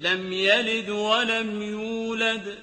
لم يلد ولم يولد.